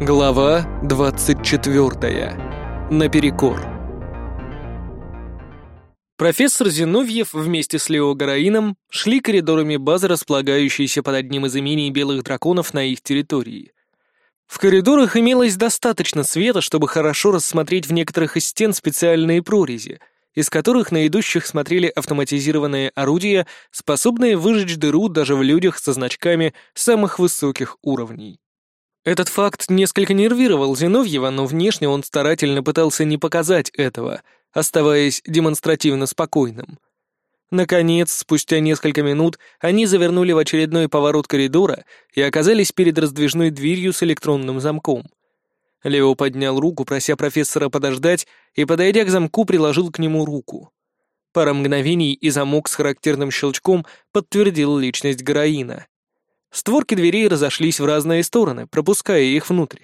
Глава 24. Наперекор. Профессор Зиновьев вместе с Лео Гараином шли коридорами базы, располагающейся под одним из имений белых драконов на их территории. В коридорах имелось достаточно света, чтобы хорошо рассмотреть в некоторых из стен специальные прорези, из которых на идущих смотрели автоматизированные орудия, способные выжечь дыру даже в людях со значками самых высоких уровней. Этот факт несколько нервировал Зиновьева, но внешне он старательно пытался не показать этого, оставаясь демонстративно спокойным. Наконец, спустя несколько минут, они завернули в очередной поворот коридора и оказались перед раздвижной дверью с электронным замком. Лео поднял руку, прося профессора подождать, и, подойдя к замку, приложил к нему руку. Пара мгновений, и замок с характерным щелчком подтвердил личность героина. Створки дверей разошлись в разные стороны, пропуская их внутрь.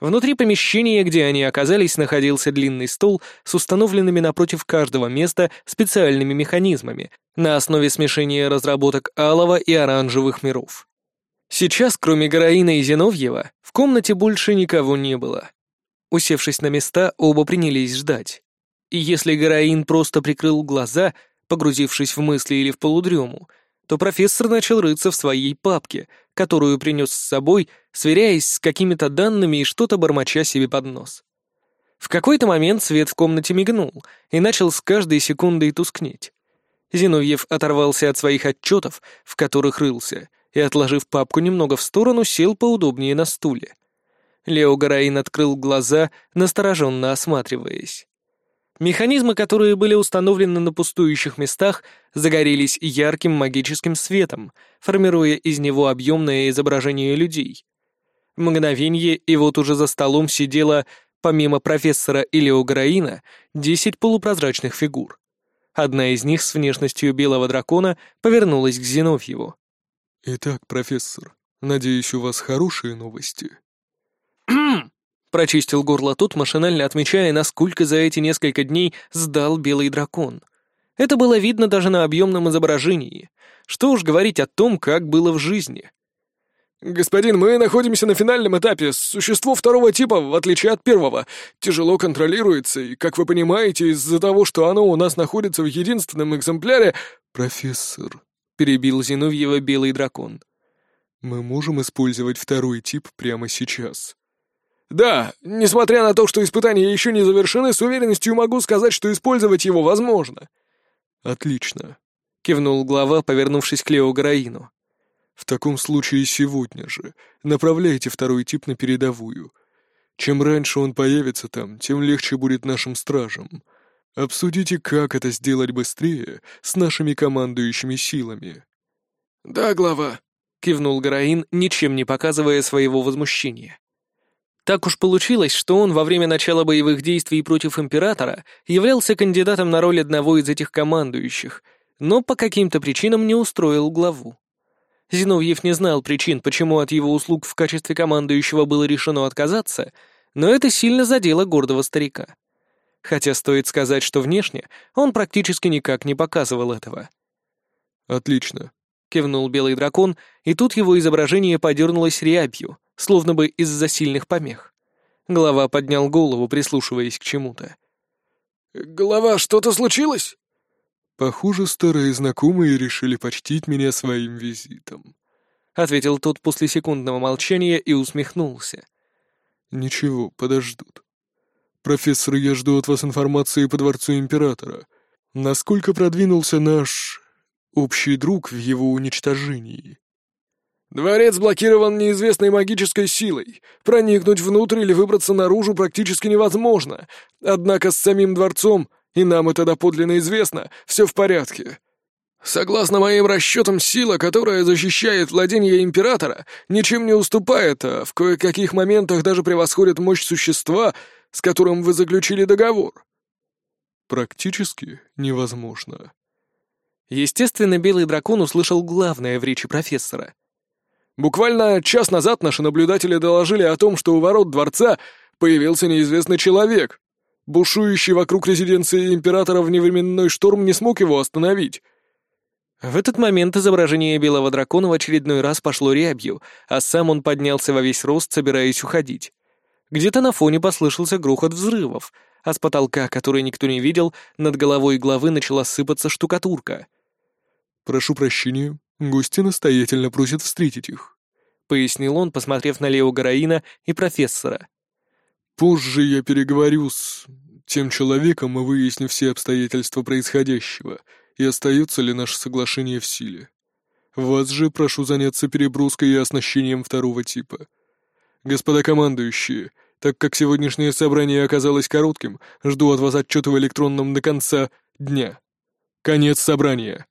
Внутри помещения, где они оказались, находился длинный стол с установленными напротив каждого места специальными механизмами на основе смешения разработок алого и оранжевых миров. Сейчас, кроме Героина и Зиновьева, в комнате больше никого не было. Усевшись на места, оба принялись ждать. И если Героин просто прикрыл глаза, погрузившись в мысли или в полудрему, то профессор начал рыться в своей папке, которую принес с собой, сверяясь с какими-то данными и что-то бормоча себе под нос. В какой-то момент свет в комнате мигнул и начал с каждой секундой тускнеть. Зиновьев оторвался от своих отчетов, в которых рылся, и, отложив папку немного в сторону, сел поудобнее на стуле. Лео Гараин открыл глаза, настороженно осматриваясь. Механизмы, которые были установлены на пустующих местах, загорелись ярким магическим светом, формируя из него объемное изображение людей. Мгновенье, и вот уже за столом сидело, помимо профессора Илио Граина, десять полупрозрачных фигур. Одна из них с внешностью белого дракона повернулась к Зиновьеву. «Итак, профессор, надеюсь, у вас хорошие новости?» Прочистил горло тот, машинально отмечая, насколько за эти несколько дней сдал белый дракон. Это было видно даже на объемном изображении. Что уж говорить о том, как было в жизни. «Господин, мы находимся на финальном этапе. Существо второго типа, в отличие от первого, тяжело контролируется, и, как вы понимаете, из-за того, что оно у нас находится в единственном экземпляре...» «Профессор», — перебил Зиновьева белый дракон. «Мы можем использовать второй тип прямо сейчас?» Да, несмотря на то, что испытания еще не завершены, с уверенностью могу сказать, что использовать его возможно. Отлично, кивнул глава, повернувшись к Лео Гараину. В таком случае сегодня же направляйте второй тип на передовую. Чем раньше он появится там, тем легче будет нашим стражам. Обсудите, как это сделать быстрее с нашими командующими силами. Да, глава, кивнул Гараин, ничем не показывая своего возмущения. Так уж получилось, что он во время начала боевых действий против Императора являлся кандидатом на роль одного из этих командующих, но по каким-то причинам не устроил главу. Зиновьев не знал причин, почему от его услуг в качестве командующего было решено отказаться, но это сильно задело гордого старика. Хотя стоит сказать, что внешне он практически никак не показывал этого. «Отлично», — кивнул белый дракон, и тут его изображение подернулось рябью, словно бы из-за сильных помех. Глава поднял голову, прислушиваясь к чему-то. «Голова, что-то случилось?» «Похоже, старые знакомые решили почтить меня своим визитом», — ответил тот после секундного молчания и усмехнулся. «Ничего, подождут. Профессор, я жду от вас информации по Дворцу Императора. Насколько продвинулся наш общий друг в его уничтожении?» Дворец блокирован неизвестной магической силой. Проникнуть внутрь или выбраться наружу практически невозможно. Однако с самим дворцом, и нам это доподлинно известно, все в порядке. Согласно моим расчетам, сила, которая защищает владение императора, ничем не уступает, а в кое-каких моментах даже превосходит мощь существа, с которым вы заключили договор. Практически невозможно. Естественно, Белый Дракон услышал главное в речи профессора — Буквально час назад наши наблюдатели доложили о том, что у ворот дворца появился неизвестный человек. Бушующий вокруг резиденции императора вневременной шторм не смог его остановить. В этот момент изображение белого дракона в очередной раз пошло рябью, а сам он поднялся во весь рост, собираясь уходить. Где-то на фоне послышался грохот взрывов, а с потолка, который никто не видел, над головой главы начала сыпаться штукатурка. «Прошу прощения, гости настоятельно просят встретить их», — пояснил он, посмотрев на Лео Гараина и профессора. «Позже я переговорю с тем человеком и выясню все обстоятельства происходящего, и остается ли наше соглашение в силе. Вас же прошу заняться переброской и оснащением второго типа. Господа командующие, так как сегодняшнее собрание оказалось коротким, жду от вас отчета в электронном до конца дня. Конец собрания.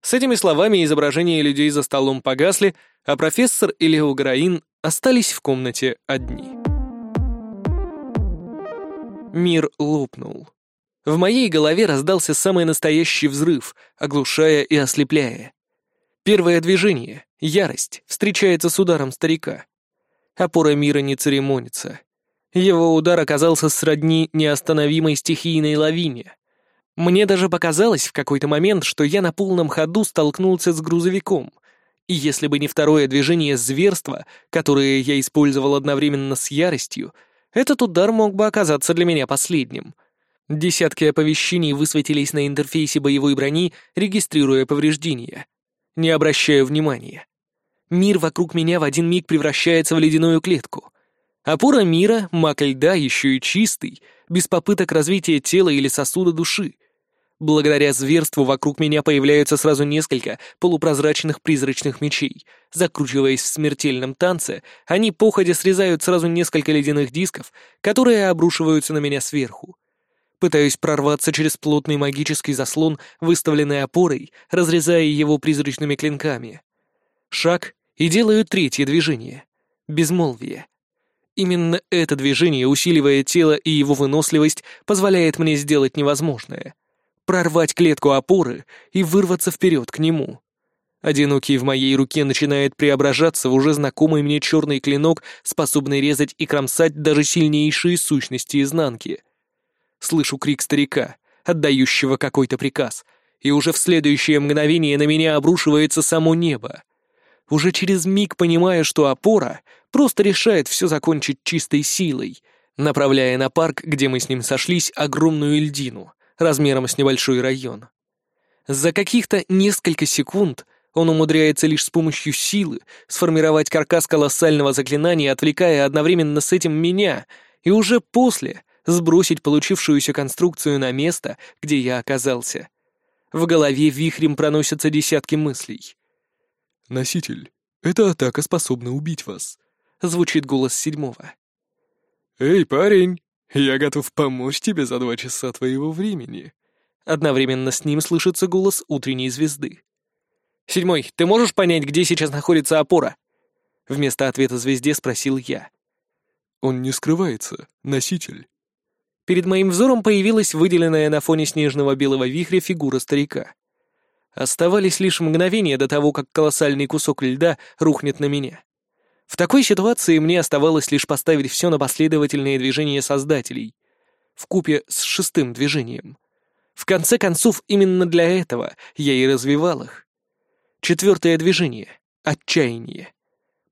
С этими словами изображения людей за столом погасли, а профессор и Лео Граин остались в комнате одни. Мир лопнул. В моей голове раздался самый настоящий взрыв, оглушая и ослепляя. Первое движение, ярость, встречается с ударом старика. Опора мира не церемонится. Его удар оказался сродни неостановимой стихийной лавине. Мне даже показалось в какой-то момент, что я на полном ходу столкнулся с грузовиком. И если бы не второе движение зверства, которое я использовал одновременно с яростью, этот удар мог бы оказаться для меня последним. Десятки оповещений высветились на интерфейсе боевой брони, регистрируя повреждения. Не обращая внимания. Мир вокруг меня в один миг превращается в ледяную клетку. Опора мира, мак льда, еще и чистый, без попыток развития тела или сосуда души. Благодаря зверству вокруг меня появляются сразу несколько полупрозрачных призрачных мечей. Закручиваясь в смертельном танце, они походя срезают сразу несколько ледяных дисков, которые обрушиваются на меня сверху. Пытаюсь прорваться через плотный магический заслон, выставленный опорой, разрезая его призрачными клинками. Шаг, и делаю третье движение — безмолвие. Именно это движение, усиливая тело и его выносливость, позволяет мне сделать невозможное — прорвать клетку опоры и вырваться вперед к нему. Одинокий в моей руке начинает преображаться в уже знакомый мне черный клинок, способный резать и кромсать даже сильнейшие сущности изнанки. Слышу крик старика, отдающего какой-то приказ, и уже в следующее мгновение на меня обрушивается само небо. Уже через миг понимая, что опора просто решает все закончить чистой силой, направляя на парк, где мы с ним сошлись, огромную льдину, размером с небольшой район. За каких-то несколько секунд он умудряется лишь с помощью силы сформировать каркас колоссального заклинания, отвлекая одновременно с этим меня, и уже после сбросить получившуюся конструкцию на место, где я оказался. В голове вихрем проносятся десятки мыслей. «Носитель, эта атака способна убить вас», — звучит голос седьмого. «Эй, парень, я готов помочь тебе за два часа твоего времени». Одновременно с ним слышится голос утренней звезды. «Седьмой, ты можешь понять, где сейчас находится опора?» Вместо ответа звезде спросил я. «Он не скрывается, носитель». Перед моим взором появилась выделенная на фоне снежного белого вихря фигура старика. Оставались лишь мгновения до того, как колоссальный кусок льда рухнет на меня. В такой ситуации мне оставалось лишь поставить все на последовательные движения создателей, в купе с шестым движением. В конце концов, именно для этого я и развивал их. Четвертое движение — отчаяние.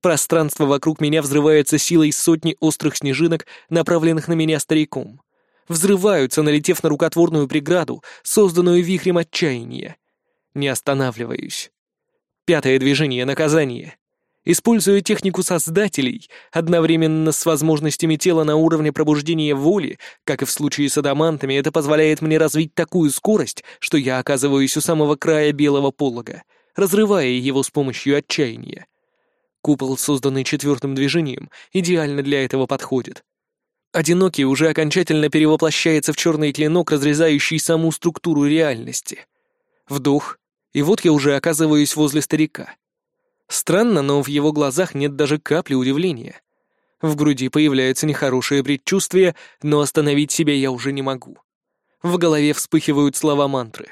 Пространство вокруг меня взрывается силой сотни острых снежинок, направленных на меня стариком. Взрываются, налетев на рукотворную преграду, созданную вихрем отчаяния. Не останавливаюсь. Пятое движение — наказание. Используя технику создателей, одновременно с возможностями тела на уровне пробуждения воли, как и в случае с адамантами, это позволяет мне развить такую скорость, что я оказываюсь у самого края белого полога, разрывая его с помощью отчаяния. Купол, созданный четвертым движением, идеально для этого подходит. Одинокий уже окончательно перевоплощается в черный клинок, разрезающий саму структуру реальности. Вдох, и вот я уже оказываюсь возле старика. Странно, но в его глазах нет даже капли удивления. В груди появляется нехорошее предчувствие, но остановить себя я уже не могу. В голове вспыхивают слова мантры.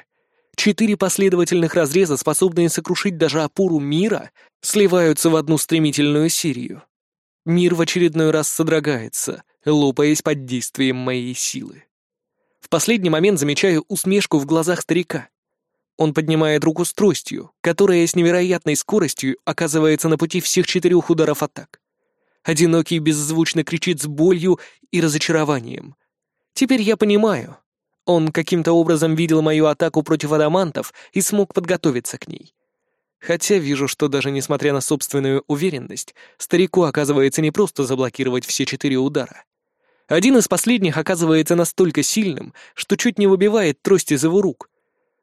Четыре последовательных разреза, способные сокрушить даже опору мира, сливаются в одну стремительную серию. Мир в очередной раз содрогается, лопаясь под действием моей силы. В последний момент замечаю усмешку в глазах старика. Он поднимает руку с тростью, которая с невероятной скоростью оказывается на пути всех четырех ударов атак. Одинокий беззвучно кричит с болью и разочарованием. Теперь я понимаю. Он каким-то образом видел мою атаку против адамантов и смог подготовиться к ней. Хотя вижу, что даже несмотря на собственную уверенность, старику оказывается не просто заблокировать все четыре удара. Один из последних оказывается настолько сильным, что чуть не выбивает трость из его рук.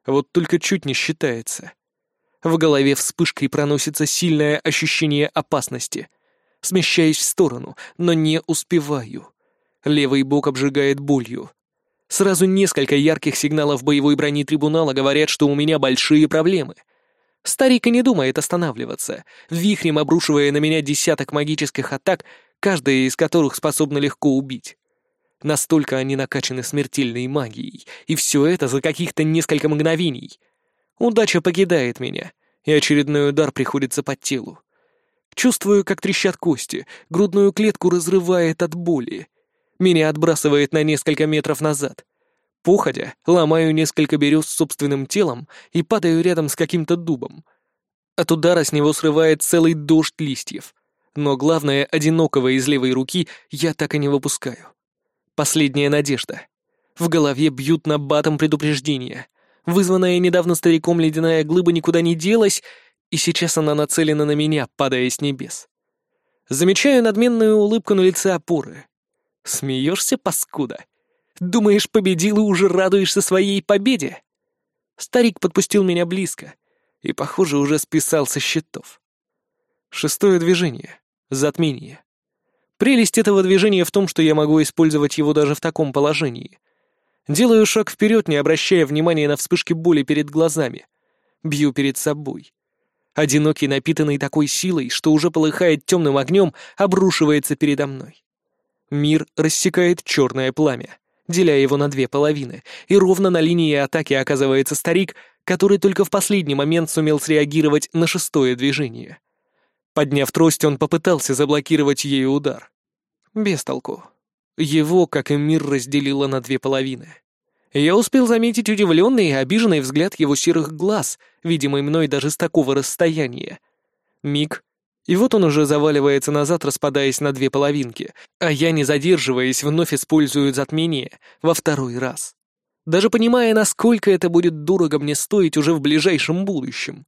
Вот только чуть не считается. В голове вспышкой проносится сильное ощущение опасности. Смещаюсь в сторону, но не успеваю. Левый бок обжигает болью. Сразу несколько ярких сигналов боевой брони трибунала говорят, что у меня большие проблемы — Старик и не думает останавливаться, вихрем обрушивая на меня десяток магических атак, каждая из которых способна легко убить. Настолько они накачаны смертельной магией, и все это за каких-то несколько мгновений. Удача покидает меня, и очередной удар приходится по телу. Чувствую, как трещат кости, грудную клетку разрывает от боли. Меня отбрасывает на несколько метров назад. Походя, ломаю несколько берез собственным телом и падаю рядом с каким-то дубом. От удара с него срывает целый дождь листьев. Но главное, одинокого из левой руки я так и не выпускаю. Последняя надежда. В голове бьют на батом предупреждения. Вызванная недавно стариком ледяная глыба никуда не делась, и сейчас она нацелена на меня, падая с небес. Замечаю надменную улыбку на лице опоры. Смеешься, паскуда? Думаешь, победил и уже радуешься своей победе?» Старик подпустил меня близко и, похоже, уже списал со счетов. Шестое движение. Затмение. Прелесть этого движения в том, что я могу использовать его даже в таком положении. Делаю шаг вперед, не обращая внимания на вспышки боли перед глазами. Бью перед собой. Одинокий, напитанный такой силой, что уже полыхает темным огнем, обрушивается передо мной. Мир рассекает черное пламя деля его на две половины, и ровно на линии атаки оказывается старик, который только в последний момент сумел среагировать на шестое движение. Подняв трость, он попытался заблокировать ею удар. Без толку. Его, как и мир, разделило на две половины. Я успел заметить удивленный и обиженный взгляд его серых глаз, видимый мной даже с такого расстояния. Миг, и вот он уже заваливается назад, распадаясь на две половинки, а я, не задерживаясь, вновь использую затмение во второй раз. Даже понимая, насколько это будет дорого мне стоить уже в ближайшем будущем.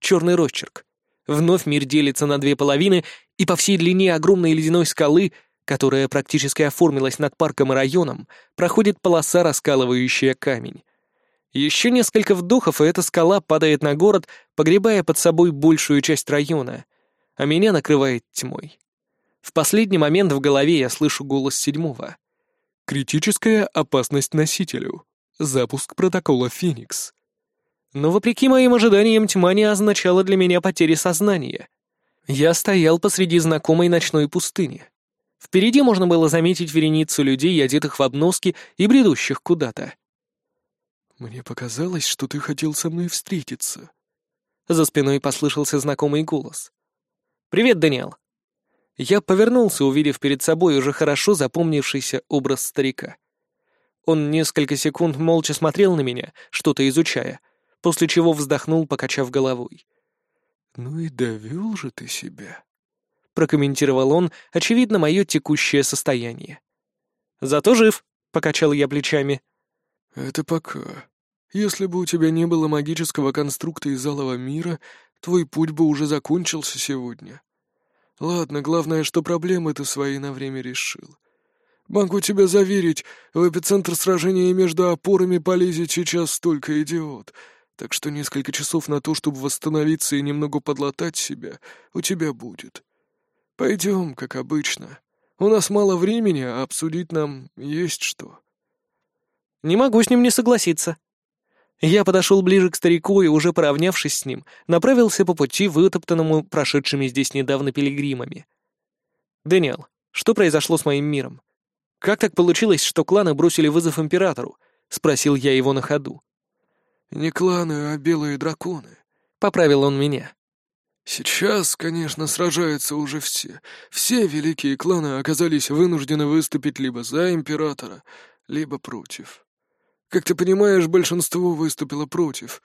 Черный росчерк. Вновь мир делится на две половины, и по всей длине огромной ледяной скалы, которая практически оформилась над парком и районом, проходит полоса, раскалывающая камень. Еще несколько вдохов, и эта скала падает на город, погребая под собой большую часть района — а меня накрывает тьмой. В последний момент в голове я слышу голос седьмого. «Критическая опасность носителю. Запуск протокола «Феникс». Но вопреки моим ожиданиям тьма не означала для меня потери сознания. Я стоял посреди знакомой ночной пустыни. Впереди можно было заметить вереницу людей, одетых в обноски и бредущих куда-то. «Мне показалось, что ты хотел со мной встретиться». За спиной послышался знакомый голос. «Привет, Даниэл!» Я повернулся, увидев перед собой уже хорошо запомнившийся образ старика. Он несколько секунд молча смотрел на меня, что-то изучая, после чего вздохнул, покачав головой. «Ну и довел же ты себя», — прокомментировал он, очевидно, мое текущее состояние. «Зато жив», — покачал я плечами. «Это пока. Если бы у тебя не было магического конструкта из алого мира, Твой путь бы уже закончился сегодня. Ладно, главное, что проблемы ты свои на время решил. Могу тебя заверить, в эпицентр сражения между опорами полезет сейчас только идиот, так что несколько часов на то, чтобы восстановиться и немного подлатать себя, у тебя будет. Пойдем, как обычно. У нас мало времени, а обсудить нам есть что. Не могу с ним не согласиться. Я подошел ближе к старику и, уже поравнявшись с ним, направился по пути, вытоптанному прошедшими здесь недавно пилигримами. «Дэниел, что произошло с моим миром? Как так получилось, что кланы бросили вызов императору?» — спросил я его на ходу. «Не кланы, а белые драконы», — поправил он меня. «Сейчас, конечно, сражаются уже все. Все великие кланы оказались вынуждены выступить либо за императора, либо против. Как ты понимаешь, большинство выступило против.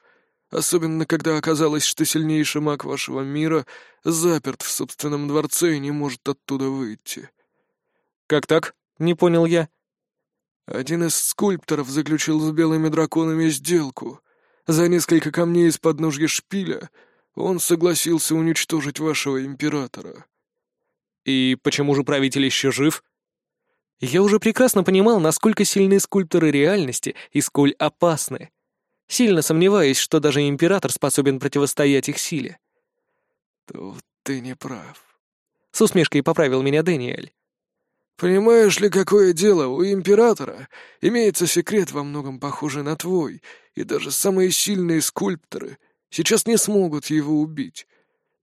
Особенно, когда оказалось, что сильнейший маг вашего мира заперт в собственном дворце и не может оттуда выйти. «Как так?» — не понял я. Один из скульпторов заключил с белыми драконами сделку. За несколько камней из подножья шпиля он согласился уничтожить вашего императора. И почему же правитель еще жив? Я уже прекрасно понимал, насколько сильны скульпторы реальности и сколь опасны. Сильно сомневаюсь, что даже император способен противостоять их силе. Тут ты не прав. С усмешкой поправил меня Дэниэль. Понимаешь ли, какое дело, у императора имеется секрет во многом похожий на твой, и даже самые сильные скульпторы сейчас не смогут его убить,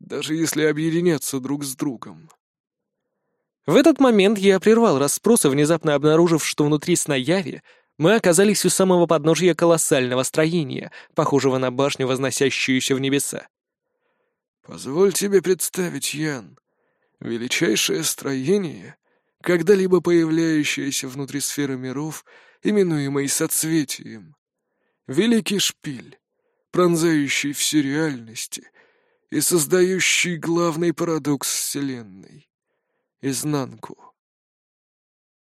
даже если объединятся друг с другом. В этот момент я прервал расспросы, внезапно обнаружив, что внутри Снаяви мы оказались у самого подножья колоссального строения, похожего на башню, возносящуюся в небеса. «Позволь тебе представить, Ян, величайшее строение — когда-либо появляющаяся внутри сферы миров, именуемой соцветием. Великий шпиль, пронзающий все реальности и создающий главный парадокс Вселенной — изнанку.